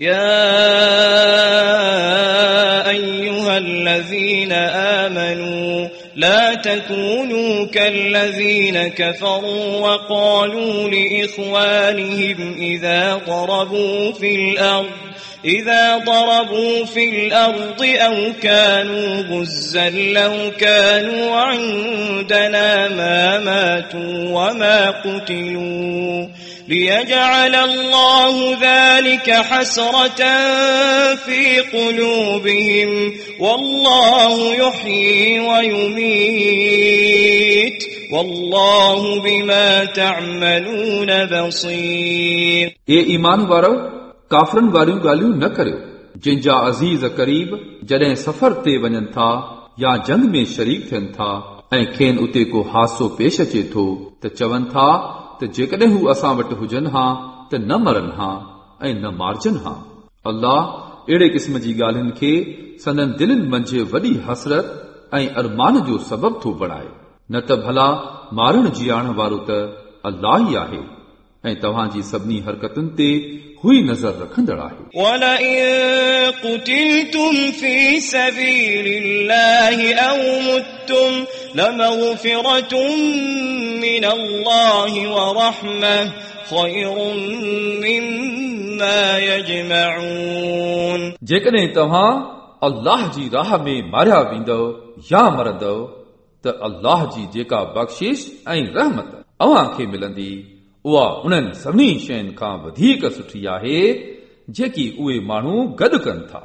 يا أيها الذين آمنوا لا تكونوا كالذين كفروا وقالوا لإخوانهم إذا ضربوا في الأرض إذا ضربوا في الأرض أو كانوا غزا لو كانوا عندنا ما ماتوا وما قتلوا. ليجعل الله ذلك حسرة في قلوبهم والله يحيي ويميت والله بما تعملون بصير ए ईमान वारो काफ़रनि वारियूं ॻाल्हियूं न करियो जंहिंजा अज़ीज़ क़रीब जॾहिं सफ़र ते वञनि था या जंग में शरीक थियनि था ऐं खेनि उते को हादसो पेश अचे थो त चवनि था त जेकॾहिं हू असां वटि हुजनि हा त न मरनि हा ऐं न मारजनि हा अल्लाह अहिड़े क़िस्म जी ॻाल्हियुनि खे संदन दिलनि मंझि वॾी हसरत ऐं अरमान जो सबबु थो बणाए न त भला मारण जीआरण वारो त अल्लाह ई आहे ऐं तव्हांजी सभिनी हरकतुनि ते हुई नज़र रखंदड़ आहे जेकॾहिं तव्हां अल्लाह जी राह में मारिया वेंदव या मरंदव त अल्लाह जी जेका बख़्शिश ऐं रहमत अव्हां खे मिलंदी اها انهن سڀني شين کان وڌيڪ سٺي آهي جيڪي اهي ماڻهو گڏ ڪن ٿا.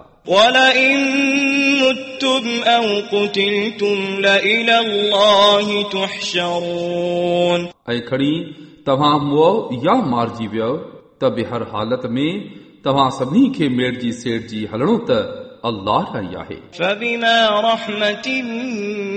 ۽ کڻي توهان مارجي ويو ته به هر حالت ۾ توهان سڀني کي ميڙ جي سيٺ جي هلڻو ته Allah لائی आहे فبما رحمة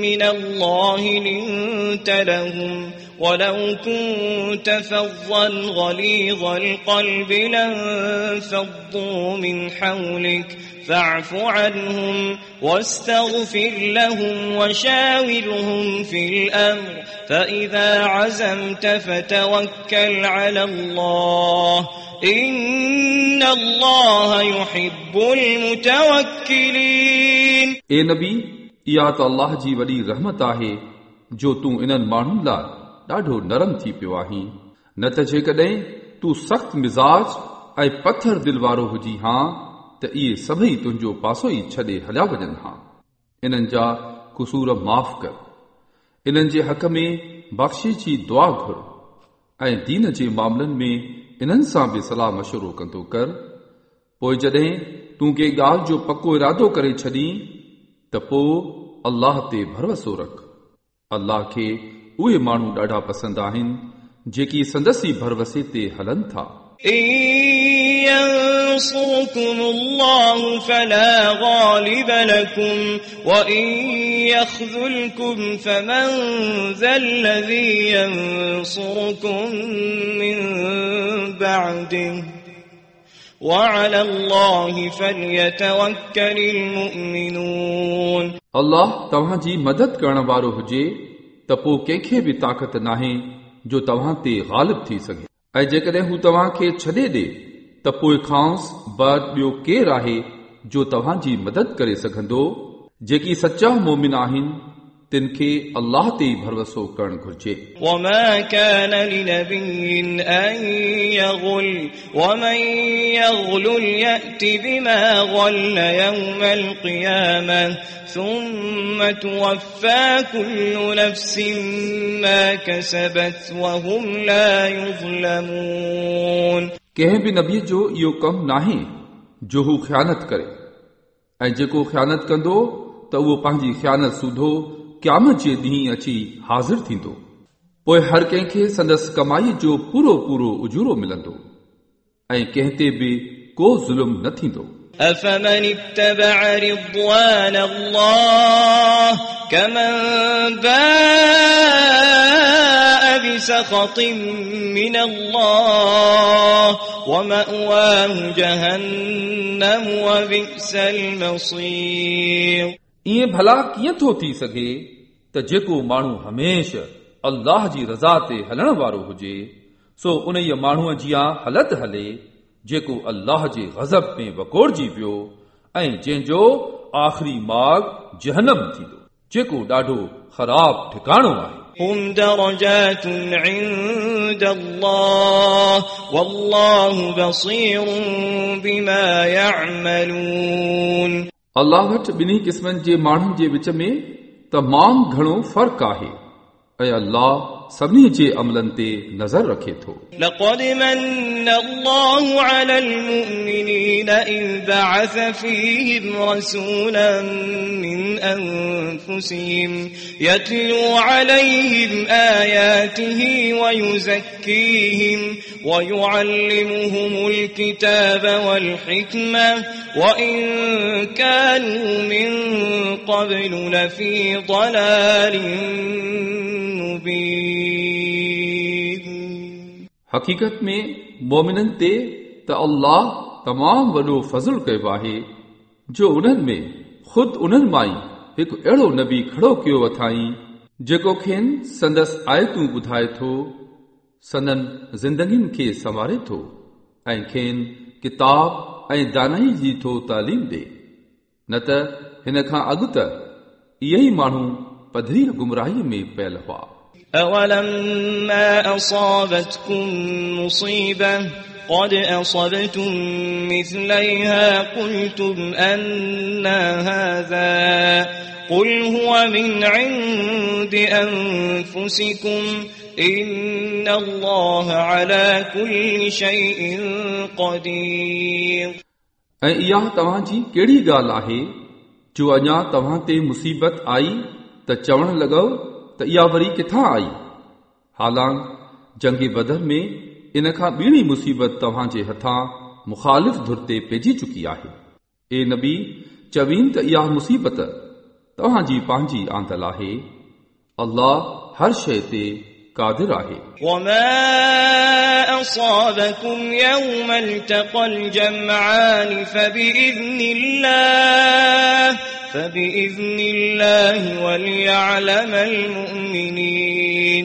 من الله لنت لهم ولو كنت فظا غليظ القلب لانفضوا من حولك فاعف عنهم واستغفر لهم وشاورهم في الأمر فإذا عزمت فتوكل على الله إن الله يحب المتوكلين ए नबी इहा त अल्लाह जी वॾी रहमत आहे जो तूं इन्हनि माण्हुनि लाइ ॾाढो नरम थी पियो आहीं न त जेकॾहिं तूं सख़्त मिज़ाज ऐं पथर दिल वारो हुजी हा त इहे सभई तुंहिंजो पासो ई छॾे हलिया वञनि हा इन्हनि जा कुसूर माफ़ कर इन्हनि जे हक़ में बख़्शिश जी दुआ घुर ऐं दीन जे मामलनि में इन्हनि सां बि सलाह मशवरो कंदो कर पोइ जॾहिं तूं के ॻाल्हि जो पको इरादो करे छॾीं त पोइ अल्लाह ते भरोसो रख अल्लाह खे उहे माण्हू ॾाढा पसंदि आहिनि जेकी संदसी भरवसे ते हलनि था إن ينصركم الله فلا غالب لكم وإن يخذلكم فمن ذا الذي ينصركم من بعده وعلى الله فليتوكل المؤمنون अल्लाह तव्हांजी मदद करण वारो हुजे त पोइ कंहिंखे बि ताक़त नाहे जो तव्हां ते ग़ालिब थी सघे ऐं जेकॾहिं हू तव्हांखे छॾे ॾे त पोइ खांसि बाद ॿियो केरु आहे जो तव्हांजी मदद करे सघंदो जेकी सचा मोमिन आहिनि तिन खे अल्लाह ते ई भरोसो करणु घुर्जे وما كان لنبي أن يغل ومن يغل يأت بما غل يوم القيامة ثم توفى كل نفس ما كسبت وهم لا يظلمون कंहिं बि नबीअ जो इहो कमु नाहे जो हू ख़यानत करे ऐं जेको ख़यानत कंदो त उहो पंहिंजी ख़यानत सूधो क़यामत जे ॾींहुं अची हाज़िर थींदो पोइ हर कंहिंखे संदसि कमाई जो पूरो पूरो उजूरो मिलंदो ऐं कंहिं ते बि को ज़ुल्म न थींदो أفمن اتبع رضوان الله كمن باء بسخط من الله ومأواه جهنم وبئس المصير ईअं भला कीअं थो थी सघे त जेको माण्हू हमेशह अल्लाह जी रज़ा ते हलण वारो हुजे सो उन माण्हूअ जी हालत हले जेको अल्लाह जे गज़ब में वकोड़जी वियो ऐं जंहिंजो आख़िरी माग जहनम थींदो जेको ॾाढो ख़राब ठिकाणो आहे هم درجات عند الله والله بصير بما يعملون अल्लाह वटि ॿिन्ही क़िस्मनि जे माण्हुनि जे विच में तमामु घणो फ़र्क़ु आहे ऐं अल्लाह सभिनी जे अमलनि ते नज़र रखे थो لقد من الله على المؤمنين إذ بعث فيهم رسولا من أنفسهم يتلو عليهم آياته ويزكيهم ويعلمهم الكتاب والحكمة وإن كانوا من قبل لفي ضلال مبين हक़ीक़त में मोमिननि ते त अल्लाह तमामु वॾो फज़ुल कयो आहे जो उन्हनि में ख़ुदि उन्हनि मां ई हिकु अहिड़ो नबी खड़ो कयो अथाई जेको खेनि संदसि आयतूं ॿुधाए थो सदन ज़िंदगियुनि खे संवारे थो ऐं खेनि किताब ऐं दानाई जी थो तालीम ॾे न त हिन खां अॻु त इहे ई माण्हू पधरी गुमराहीअ में पियल हुआ أولما أصابتكم مصيبة قد أصبتم مثليها قلتم أن هذا قل هو من عند أنفسكم إن الله على كل شيء قدير ऐं इहा तव्हांजी कहिड़ी ॻाल्हि आहे जो अञा तव्हां ते मुसीबत आई त चवणु लॻो त इहा वरी किथां आई हालां जंगी बदर में इन खां ॿीणी मुसीबत तव्हांजे हथां मुखालिफ़ धुर ते पइजी चुकी आहे ए नबी चवीन त इहा मुसीबत तव्हांजी पंहिंजी आंदल आहे अल्लाह हर शइ ते قادر आहे وما اصابكم يوم التقى الجمعان فباذن الله فباذن الله وليعلم المؤمنين.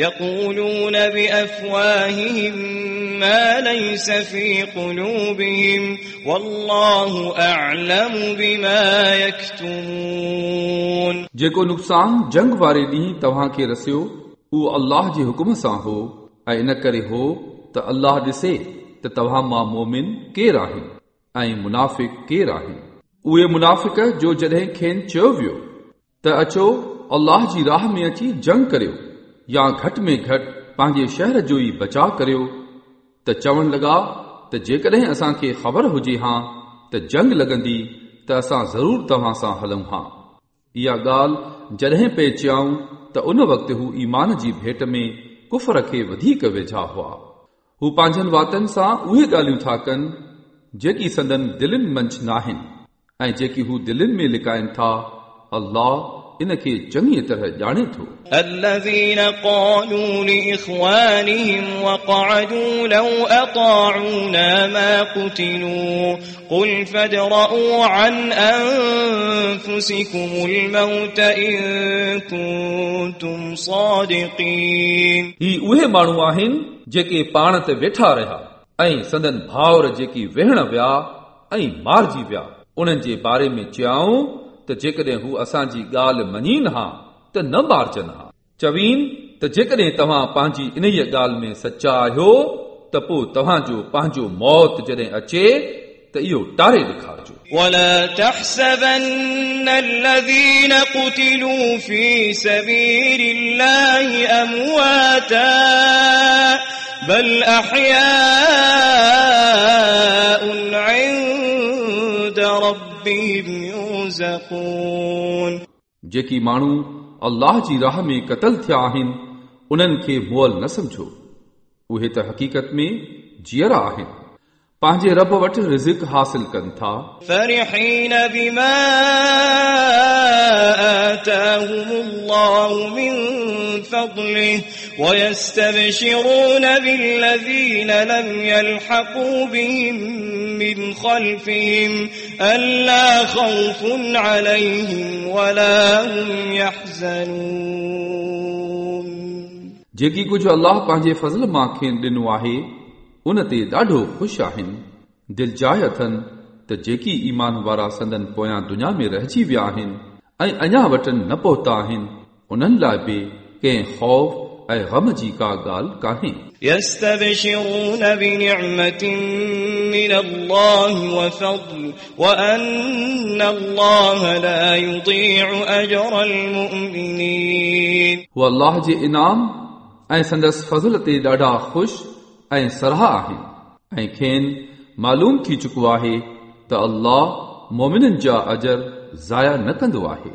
يقولون بأفواههم ما ليس في قلوبهم والله أعلم بما يكتمون जेको नुक़सान जंग वारे ॾींहुं तव्हां खे रसियो उहो अल्लाह जे हुकुम सां हो ऐं इन करे हो त अल्लाह ॾिसे त तव्हां मां मोमिन केरु आहिनि ऐं मुनाफ़िक केरु आहिनि उहे मुनाफ़िक जो जॾहिं खेनि चयो वियो त अचो अल्लाह जी राह में अची जंग करियो या घटि में घटि पंहिंजे शहर जो ई बचाव करियो त चवण लॻा त जेकॾहिं असांखे ख़बर हुजे हा त जंग लॻंदी त असां ज़रूर तव्हां सां हलूं हा इहा ॻाल्हि जॾहिं पे चयाऊं त उन वक़्तु हू ईमान जी भेट में कुफर खे वधीक वेझा हुआ हू पंहिंजनि वातनि सां उहे ॻाल्हियूं था कनि जेकी संदन दिलनि मंझि नाहिनि ऐं जेकी हू दिलनि में लिकाइनि था अल्लाह इन खे चङी तरह ॼाणे थो الذين قالوا لإخوانهم وقعدوا لو أطاعونا ما قتلوا قل فادرءوا عن أنفسكم الموت إن كنتم صادقين ही उहे माण्हू आहिनि जेके पाण ते वेठा रहिया ऐं संदन भाउर जेकी वेहण विया ऐं मारिजी विया उन्हनि जे बारे में चयाऊं त जेकॾहिं हू असांजी ॻाल्हि मञीन हा त न मारजनि हा चवीन त जेकॾहिं तव्हां पंहिंजी इन ॻाल्हि में सचा आहियो त पोइ तव्हांजो पंहिंजो मौत जॾहिं अचे त इहो टारे ॾेखारिजो ولا تحسبن الذين قتلوا في سبيل الله أمواتا بل أحياء يرزقون जेकी माण्हू अल्लाह जी राह में क़तल थिया आहिनि उन्हनि खे मुअल न सम्झो उहे त हक़ीक़त में जीअरा आहिनि पंहिंजे रब वटि रिज़िक हासिल कनि था فرحين بما آتاهم الله من فضله ويستبشرون بالذين لم يلحقوا بهم من خلفهم ألا خوف عليهم ولا هم يحزنون जेकी कुझु अलाह पंहिंजे फज़ल मां खेनि ॾिनो आहे उन ते ॾाढो ख़ुशि आहिनि दिलि जाइ अथनि त जेकी ईमान वारा संदन पोयां दुनिया में रहिजी विया आहिनि ऐं अञा वटनि न पहुता आहिनि उन्हनि लाइ बि कंहिं ख़ौफ़ ऐं ग़म जी का ॻाल्हि कान्हे يستبشرون بنعمة من الله وفضل وأن الله لا يضيع أجر المؤمنين हू अलाह जे इनाम ऐं संदसि फज़ल ते ॾाढा ख़ुशि ऐं सराह आहिनि ऐं खेनि मालूम थी चुको आहे त अल्लाह मोमिननि जा अजर ज़ाया न कंदो आहे